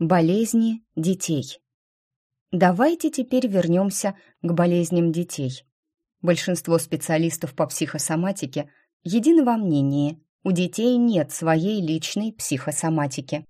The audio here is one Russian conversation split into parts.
Болезни детей. Давайте теперь вернемся к болезням детей. Большинство специалистов по психосоматике едины во мнении, у детей нет своей личной психосоматики.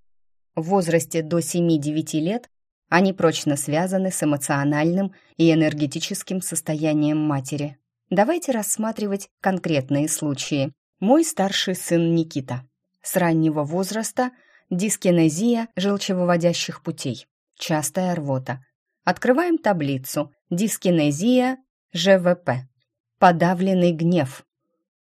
В возрасте до 7-9 лет они прочно связаны с эмоциональным и энергетическим состоянием матери. Давайте рассматривать конкретные случаи. Мой старший сын Никита. С раннего возраста – Дискинезия желчевыводящих путей. Частая рвота. Открываем таблицу. Дискинезия ЖВП. Подавленный гнев.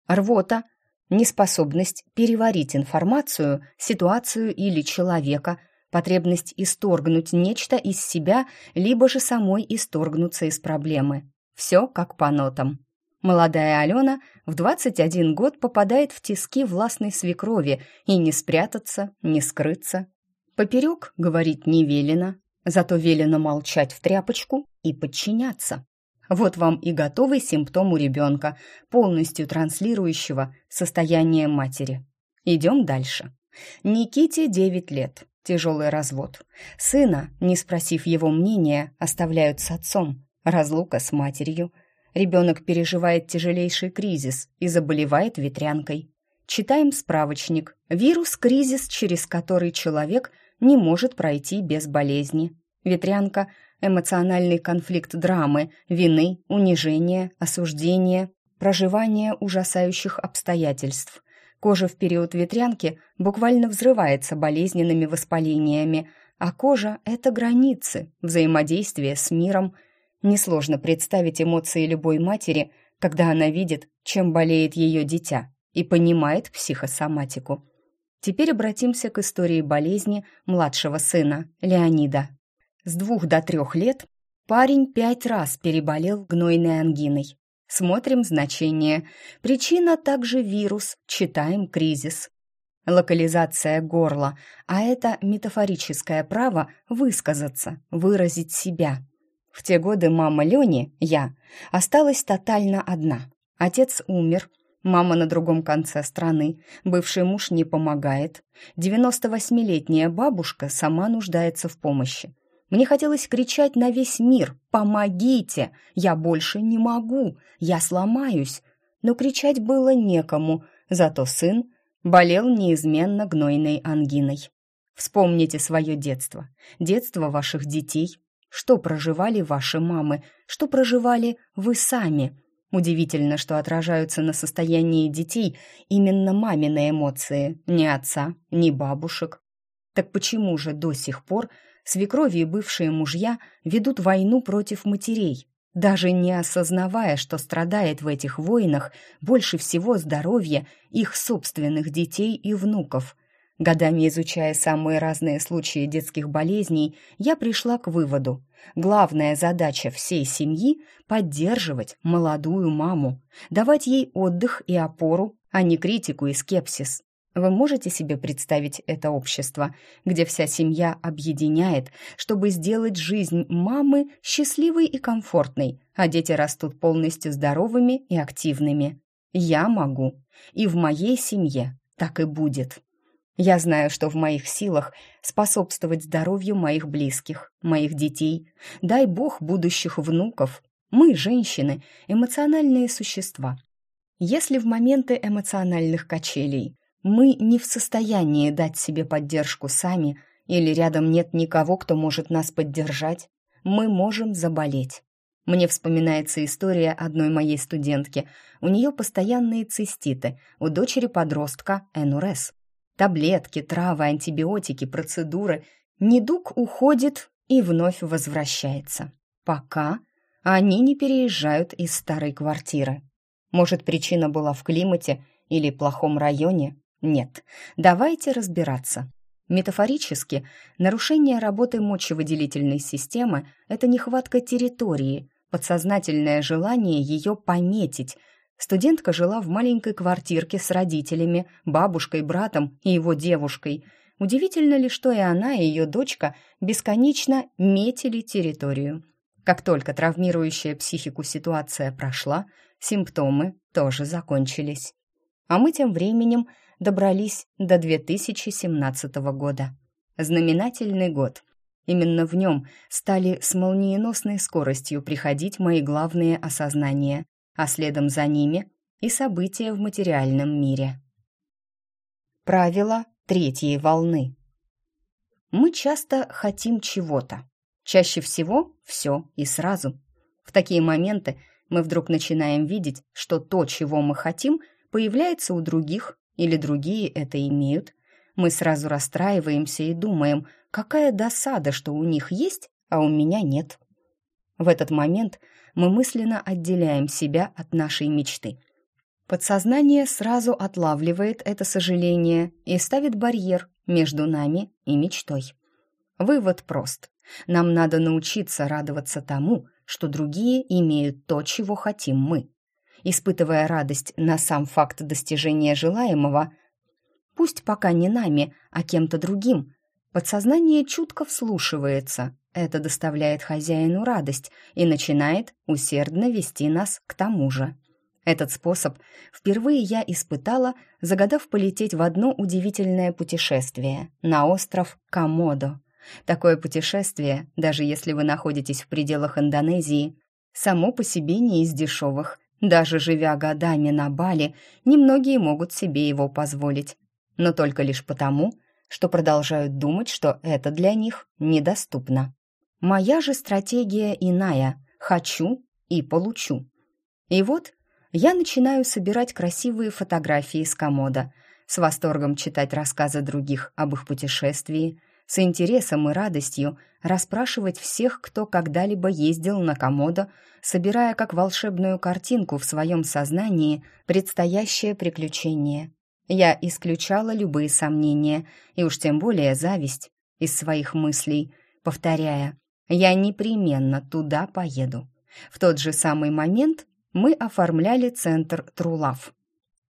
Рвота. Неспособность переварить информацию, ситуацию или человека, потребность исторгнуть нечто из себя, либо же самой исторгнуться из проблемы. Все как по нотам. Молодая Алена в 21 год попадает в тиски властной свекрови, и не спрятаться, не скрыться. Поперек говорить не велено, зато велено молчать в тряпочку и подчиняться. Вот вам и готовый симптом у ребенка, полностью транслирующего состояние матери. Идем дальше. Никите 9 лет, тяжелый развод. Сына, не спросив его мнения, оставляют с отцом. Разлука с матерью – Ребенок переживает тяжелейший кризис и заболевает ветрянкой. Читаем справочник. Вирус – кризис, через который человек не может пройти без болезни. Ветрянка – эмоциональный конфликт драмы, вины, унижения, осуждения, проживания ужасающих обстоятельств. Кожа в период ветрянки буквально взрывается болезненными воспалениями, а кожа – это границы, взаимодействие с миром – Несложно представить эмоции любой матери, когда она видит, чем болеет ее дитя, и понимает психосоматику. Теперь обратимся к истории болезни младшего сына, Леонида. С двух до трех лет парень пять раз переболел гнойной ангиной. Смотрим значение. Причина также вирус, читаем кризис. Локализация горла, а это метафорическое право высказаться, выразить себя – в те годы мама Лёни, я, осталась тотально одна. Отец умер, мама на другом конце страны, бывший муж не помогает, 98-летняя бабушка сама нуждается в помощи. Мне хотелось кричать на весь мир «Помогите! Я больше не могу! Я сломаюсь!» Но кричать было некому, зато сын болел неизменно гнойной ангиной. Вспомните свое детство, детство ваших детей, что проживали ваши мамы, что проживали вы сами. Удивительно, что отражаются на состоянии детей именно мамины эмоции, ни отца, ни бабушек. Так почему же до сих пор свекрови и бывшие мужья ведут войну против матерей, даже не осознавая, что страдает в этих войнах больше всего здоровье их собственных детей и внуков – Годами изучая самые разные случаи детских болезней, я пришла к выводу. Главная задача всей семьи – поддерживать молодую маму, давать ей отдых и опору, а не критику и скепсис. Вы можете себе представить это общество, где вся семья объединяет, чтобы сделать жизнь мамы счастливой и комфортной, а дети растут полностью здоровыми и активными? Я могу. И в моей семье так и будет. Я знаю, что в моих силах способствовать здоровью моих близких, моих детей, дай бог будущих внуков. Мы, женщины, эмоциональные существа. Если в моменты эмоциональных качелей мы не в состоянии дать себе поддержку сами или рядом нет никого, кто может нас поддержать, мы можем заболеть. Мне вспоминается история одной моей студентки. У нее постоянные циститы, у дочери подростка НРС. Таблетки, травы, антибиотики, процедуры. Недуг уходит и вновь возвращается. Пока они не переезжают из старой квартиры. Может, причина была в климате или плохом районе? Нет. Давайте разбираться. Метафорически, нарушение работы мочевыделительной системы – это нехватка территории, подсознательное желание ее пометить – Студентка жила в маленькой квартирке с родителями, бабушкой, братом и его девушкой. Удивительно ли, что и она, и ее дочка бесконечно метили территорию. Как только травмирующая психику ситуация прошла, симптомы тоже закончились. А мы тем временем добрались до 2017 года. знаменательный год. Именно в нем стали с молниеносной скоростью приходить мои главные осознания, а следом за ними и события в материальном мире. Правило третьей волны. Мы часто хотим чего-то. Чаще всего все и сразу. В такие моменты мы вдруг начинаем видеть, что то, чего мы хотим, появляется у других, или другие это имеют. Мы сразу расстраиваемся и думаем, какая досада, что у них есть, а у меня нет. В этот момент мы мысленно отделяем себя от нашей мечты. Подсознание сразу отлавливает это сожаление и ставит барьер между нами и мечтой. Вывод прост. Нам надо научиться радоваться тому, что другие имеют то, чего хотим мы. Испытывая радость на сам факт достижения желаемого, пусть пока не нами, а кем-то другим, подсознание чутко вслушивается. Это доставляет хозяину радость и начинает усердно вести нас к тому же. Этот способ впервые я испытала, загадав полететь в одно удивительное путешествие на остров Комодо. Такое путешествие, даже если вы находитесь в пределах Индонезии, само по себе не из дешевых. Даже живя годами на Бали, немногие могут себе его позволить. Но только лишь потому, что продолжают думать, что это для них недоступно. Моя же стратегия иная – хочу и получу. И вот я начинаю собирать красивые фотографии с комода, с восторгом читать рассказы других об их путешествии, с интересом и радостью расспрашивать всех, кто когда-либо ездил на комодо, собирая как волшебную картинку в своем сознании предстоящее приключение. Я исключала любые сомнения, и уж тем более зависть, из своих мыслей, повторяя «Я непременно туда поеду». В тот же самый момент мы оформляли центр Трулав.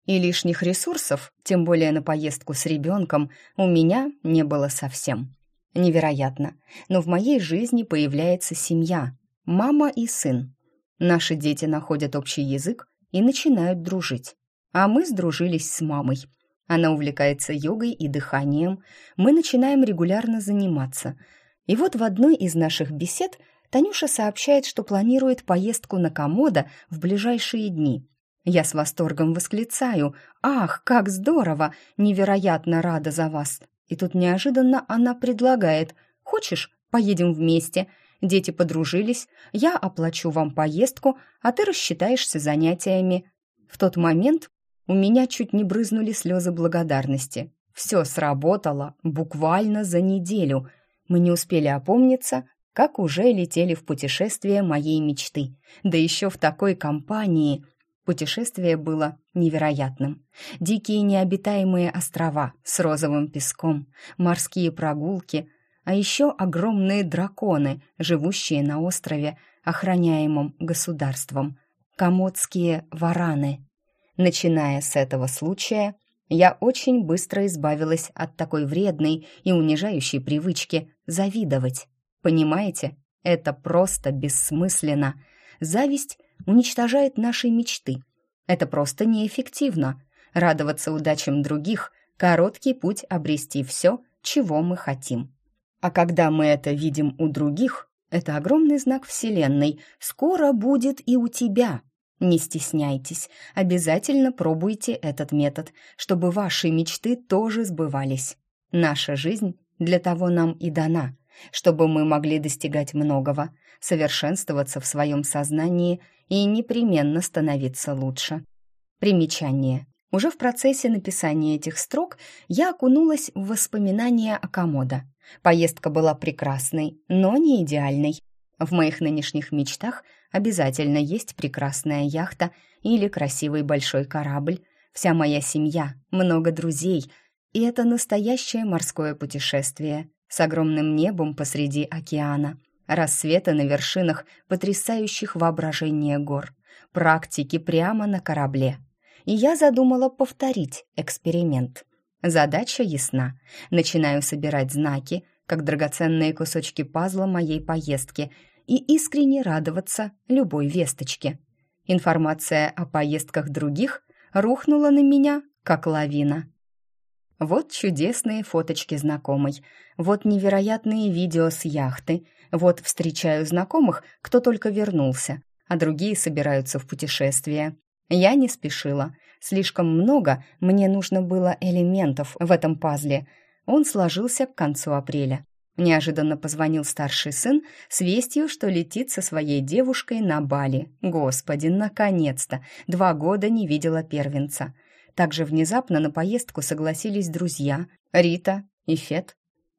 И лишних ресурсов, тем более на поездку с ребенком, у меня не было совсем. Невероятно, но в моей жизни появляется семья, мама и сын. Наши дети находят общий язык и начинают дружить. А мы сдружились с мамой. Она увлекается йогой и дыханием. Мы начинаем регулярно заниматься. И вот в одной из наших бесед – Танюша сообщает, что планирует поездку на Комодо в ближайшие дни. Я с восторгом восклицаю «Ах, как здорово! Невероятно рада за вас!» И тут неожиданно она предлагает «Хочешь, поедем вместе?» Дети подружились, я оплачу вам поездку, а ты рассчитаешься занятиями. В тот момент у меня чуть не брызнули слезы благодарности. Все сработало буквально за неделю. Мы не успели опомниться, как уже летели в путешествие моей мечты. Да еще в такой компании. Путешествие было невероятным. Дикие необитаемые острова с розовым песком, морские прогулки, а еще огромные драконы, живущие на острове, охраняемом государством. Комодские вараны. Начиная с этого случая, я очень быстро избавилась от такой вредной и унижающей привычки завидовать. Понимаете, это просто бессмысленно. Зависть уничтожает наши мечты. Это просто неэффективно. Радоваться удачам других – короткий путь обрести все, чего мы хотим. А когда мы это видим у других, это огромный знак Вселенной. Скоро будет и у тебя. Не стесняйтесь, обязательно пробуйте этот метод, чтобы ваши мечты тоже сбывались. Наша жизнь для того нам и дана – чтобы мы могли достигать многого, совершенствоваться в своем сознании и непременно становиться лучше. Примечание. Уже в процессе написания этих строк я окунулась в воспоминания о Комодо. Поездка была прекрасной, но не идеальной. В моих нынешних мечтах обязательно есть прекрасная яхта или красивый большой корабль, вся моя семья, много друзей, и это настоящее морское путешествие, с огромным небом посреди океана, рассветы на вершинах потрясающих воображения гор, практики прямо на корабле. И я задумала повторить эксперимент. Задача ясна. Начинаю собирать знаки, как драгоценные кусочки пазла моей поездки, и искренне радоваться любой весточке. Информация о поездках других рухнула на меня, как лавина. Вот чудесные фоточки знакомой, вот невероятные видео с яхты, вот встречаю знакомых, кто только вернулся, а другие собираются в путешествие. Я не спешила. Слишком много мне нужно было элементов в этом пазле. Он сложился к концу апреля. Неожиданно позвонил старший сын с вестью, что летит со своей девушкой на Бали. Господи, наконец-то! Два года не видела первенца. Также внезапно на поездку согласились друзья Рита и Фет.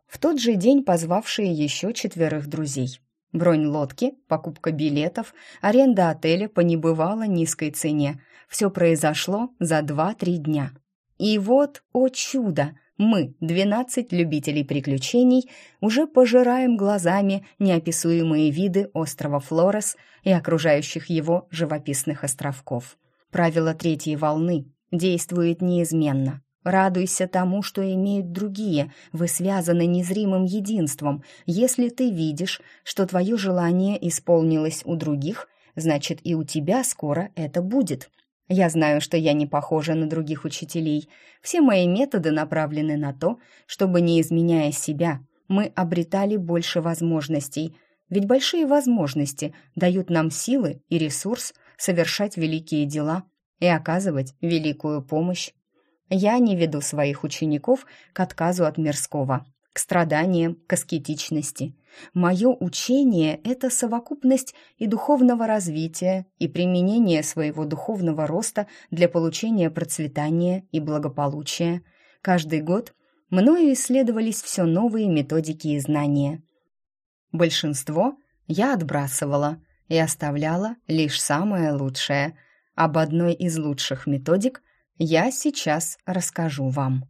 В тот же день позвавшие еще четверых друзей. Бронь лодки, покупка билетов, аренда отеля по небывало низкой цене. Все произошло за два-три дня. И вот, о чудо, мы, 12 любителей приключений, уже пожираем глазами неописуемые виды острова Флорес и окружающих его живописных островков. Правило третьей волны действует неизменно. Радуйся тому, что имеют другие, вы связаны незримым единством. Если ты видишь, что твое желание исполнилось у других, значит и у тебя скоро это будет. Я знаю, что я не похожа на других учителей. Все мои методы направлены на то, чтобы, не изменяя себя, мы обретали больше возможностей. Ведь большие возможности дают нам силы и ресурс совершать великие дела – и оказывать великую помощь. Я не веду своих учеников к отказу от мирского, к страданиям, к аскетичности. Мое учение — это совокупность и духовного развития, и применение своего духовного роста для получения процветания и благополучия. Каждый год мною исследовались все новые методики и знания. Большинство я отбрасывала и оставляла лишь самое лучшее — об одной из лучших методик я сейчас расскажу вам.